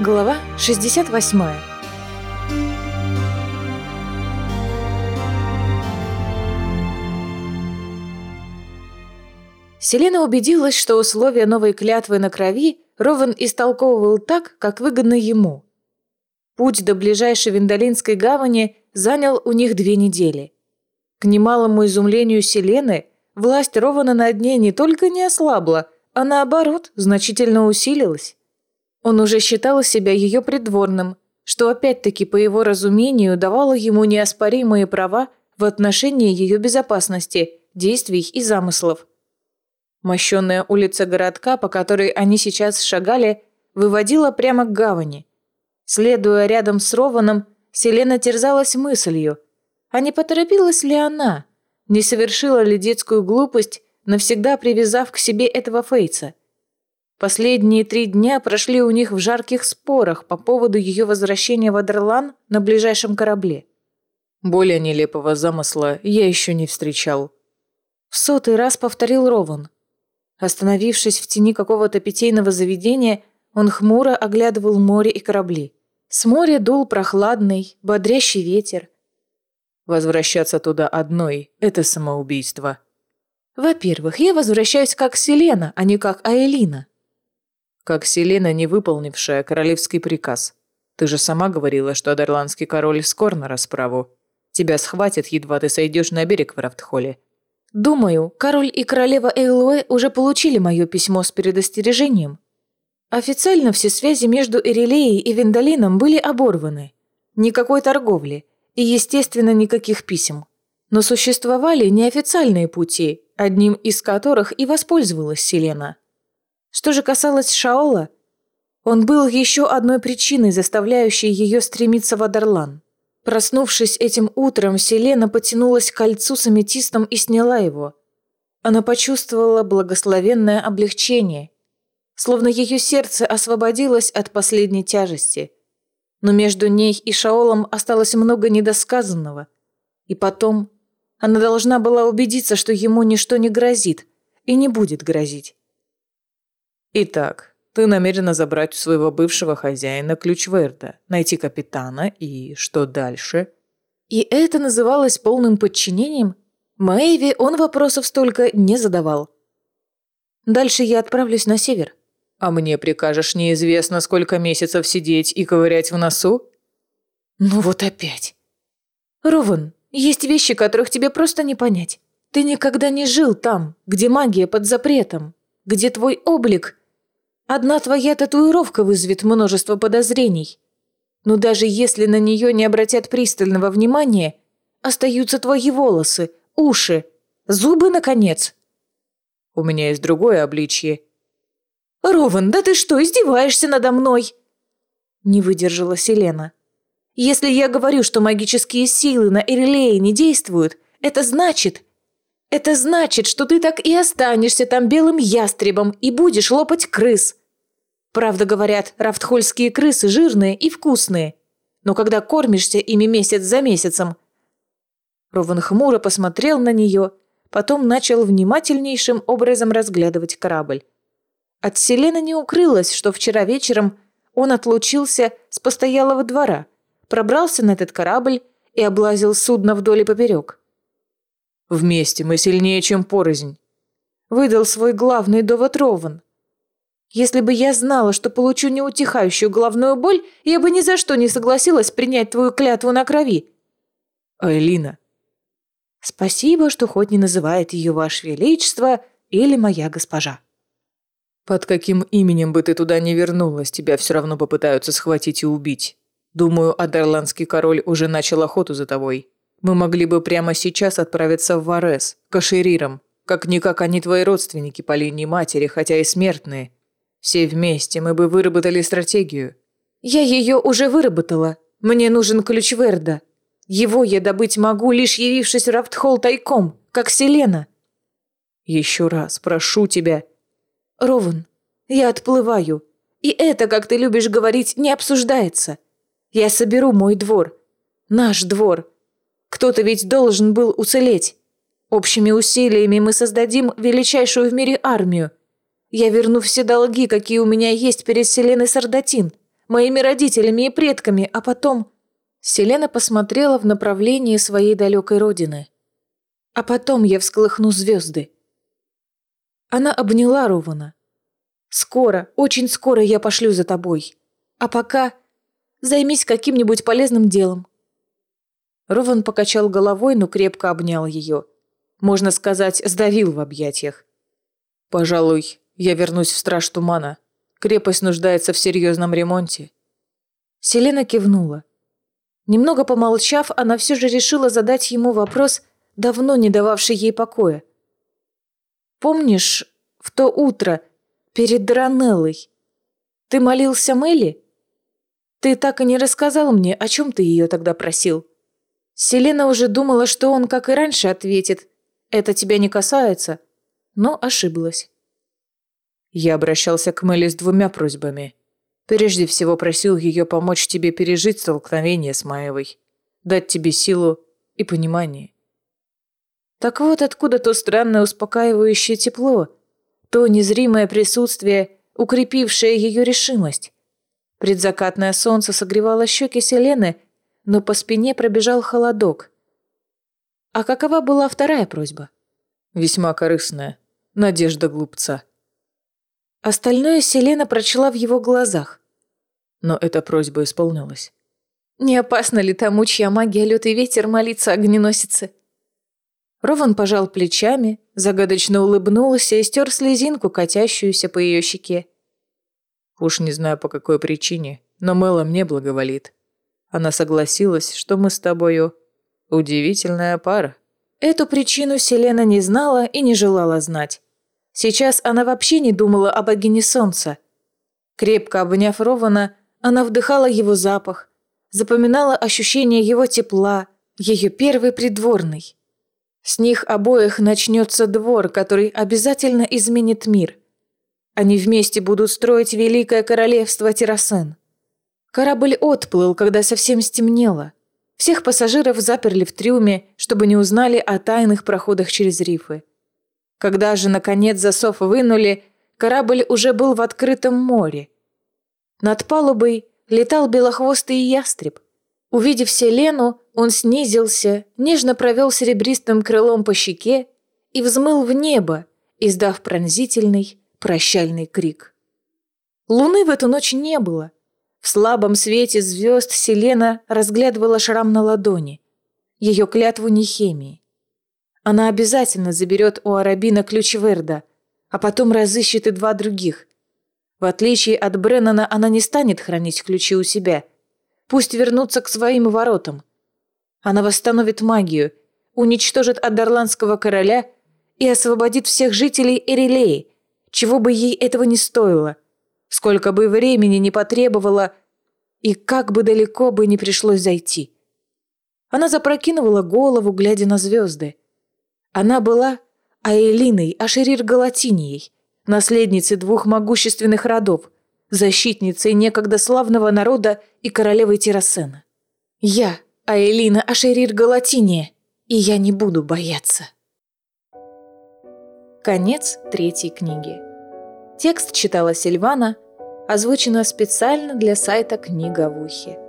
Глава 68 Селена убедилась, что условия новой клятвы на крови Рован истолковывал так, как выгодно ему. Путь до ближайшей Виндалинской гавани занял у них две недели. К немалому изумлению Селены, власть Рована над ней не только не ослабла, а наоборот, значительно усилилась. Он уже считал себя ее придворным, что опять-таки по его разумению давало ему неоспоримые права в отношении ее безопасности, действий и замыслов. Мощенная улица городка, по которой они сейчас шагали, выводила прямо к гавани. Следуя рядом с Рованом, Селена терзалась мыслью, а не поторопилась ли она, не совершила ли детскую глупость, навсегда привязав к себе этого Фейца. Последние три дня прошли у них в жарких спорах по поводу ее возвращения в Адерлан на ближайшем корабле. Более нелепого замысла я еще не встречал. В сотый раз повторил Рован. Остановившись в тени какого-то питейного заведения, он хмуро оглядывал море и корабли. С моря дул прохладный, бодрящий ветер. Возвращаться туда одной – это самоубийство. Во-первых, я возвращаюсь как Селена, а не как Аэлина как Селена, не выполнившая королевский приказ. Ты же сама говорила, что Адерландский король скор на расправу. Тебя схватят, едва ты сойдешь на берег в Рафтхолле. Думаю, король и королева Эйлуэ уже получили мое письмо с предостережением. Официально все связи между Эрилеей и Виндалином были оборваны. Никакой торговли и, естественно, никаких писем. Но существовали неофициальные пути, одним из которых и воспользовалась Селена – что же касалось Шаола, он был еще одной причиной, заставляющей ее стремиться в Адерлан. Проснувшись этим утром, Селена потянулась к кольцу с аметистом и сняла его. Она почувствовала благословенное облегчение, словно ее сердце освободилось от последней тяжести. Но между ней и Шаолом осталось много недосказанного. И потом она должна была убедиться, что ему ничто не грозит и не будет грозить. Итак, ты намерена забрать у своего бывшего хозяина ключ Верда, найти капитана и что дальше? И это называлось полным подчинением? Мэйви он вопросов столько не задавал. Дальше я отправлюсь на север. А мне прикажешь неизвестно сколько месяцев сидеть и ковырять в носу? Ну вот опять. Рован, есть вещи, которых тебе просто не понять. Ты никогда не жил там, где магия под запретом, где твой облик Одна твоя татуировка вызовет множество подозрений. Но даже если на нее не обратят пристального внимания, остаются твои волосы, уши, зубы, наконец. У меня есть другое обличье. Рован, да ты что, издеваешься надо мной? Не выдержала Селена. Если я говорю, что магические силы на Ирлее не действуют, это значит... Это значит, что ты так и останешься там белым ястребом и будешь лопать крыс. Правда, говорят, рафтхольские крысы жирные и вкусные. Но когда кормишься ими месяц за месяцем... Рован хмуро посмотрел на нее, потом начал внимательнейшим образом разглядывать корабль. От Селены не укрылось, что вчера вечером он отлучился с постоялого двора, пробрался на этот корабль и облазил судно вдоль и поперек. «Вместе мы сильнее, чем порознь», — выдал свой главный довод Рован. Если бы я знала, что получу неутихающую головную боль, я бы ни за что не согласилась принять твою клятву на крови. Айлина. Спасибо, что хоть не называет ее Ваше Величество или моя госпожа. Под каким именем бы ты туда не вернулась, тебя все равно попытаются схватить и убить. Думаю, Адерландский король уже начал охоту за тобой. Мы могли бы прямо сейчас отправиться в Варес, к Аширирам. Как-никак они твои родственники по линии матери, хотя и смертные. Все вместе мы бы выработали стратегию. Я ее уже выработала. Мне нужен ключ Верда. Его я добыть могу, лишь явившись в Рафтхолл тайком, как Селена. Еще раз прошу тебя. Рован, я отплываю. И это, как ты любишь говорить, не обсуждается. Я соберу мой двор. Наш двор. Кто-то ведь должен был уцелеть. Общими усилиями мы создадим величайшую в мире армию. Я верну все долги, какие у меня есть перед Селеной Сардатин. моими родителями и предками, а потом... Селена посмотрела в направлении своей далекой родины. А потом я всколыхну звезды. Она обняла Рована. «Скоро, очень скоро я пошлю за тобой. А пока займись каким-нибудь полезным делом». Рован покачал головой, но крепко обнял ее. Можно сказать, сдавил в объятиях. «Пожалуй, я вернусь в Страж Тумана. Крепость нуждается в серьезном ремонте». Селена кивнула. Немного помолчав, она все же решила задать ему вопрос, давно не дававший ей покоя. «Помнишь, в то утро, перед Дранеллой, ты молился Мелли? Ты так и не рассказал мне, о чем ты ее тогда просил». Селена уже думала, что он, как и раньше, ответит «Это тебя не касается», но ошиблась. Я обращался к Мелли с двумя просьбами. Прежде всего просил ее помочь тебе пережить столкновение с Маевой, дать тебе силу и понимание. Так вот откуда то странное успокаивающее тепло, то незримое присутствие, укрепившее ее решимость. Предзакатное солнце согревало щеки Селены, но по спине пробежал холодок. А какова была вторая просьба? Весьма корыстная. Надежда глупца. Остальное Селена прочла в его глазах. Но эта просьба исполнилась. «Не опасно ли тому, чья магия лед и ветер молиться огненосице?» Рован пожал плечами, загадочно улыбнулся и стер слезинку, катящуюся по ее щеке. «Уж не знаю по какой причине, но Мэла мне благоволит. Она согласилась, что мы с тобою удивительная пара». Эту причину Селена не знала и не желала знать. Сейчас она вообще не думала о богине солнца. Крепко обняв Рована, она вдыхала его запах, запоминала ощущение его тепла, ее первый придворный. С них обоих начнется двор, который обязательно изменит мир. Они вместе будут строить великое королевство Террасен. Корабль отплыл, когда совсем стемнело. Всех пассажиров заперли в трюме, чтобы не узнали о тайных проходах через рифы. Когда же, наконец, засов вынули, корабль уже был в открытом море. Над палубой летал белохвостый ястреб. Увидев Селену, он снизился, нежно провел серебристым крылом по щеке и взмыл в небо, издав пронзительный, прощальный крик. Луны в эту ночь не было. В слабом свете звезд Селена разглядывала шрам на ладони. Ее клятву Нехемии. Она обязательно заберет у Арабина ключ Верда, а потом разыщет и два других. В отличие от Бреннана, она не станет хранить ключи у себя. Пусть вернутся к своим воротам. Она восстановит магию, уничтожит Адарландского короля и освободит всех жителей Эрилеи, чего бы ей этого не стоило, сколько бы времени не потребовало и как бы далеко бы не пришлось зайти. Она запрокинула голову, глядя на звезды. Она была Аэлиной Ашерир Галатинией, наследницей двух могущественных родов, защитницей некогда славного народа и королевой Террасена. Я, Аэлина Ашерир Галатиния, и я не буду бояться. Конец третьей книги. Текст читала Сильвана, озвучено специально для сайта «Книга в ухе».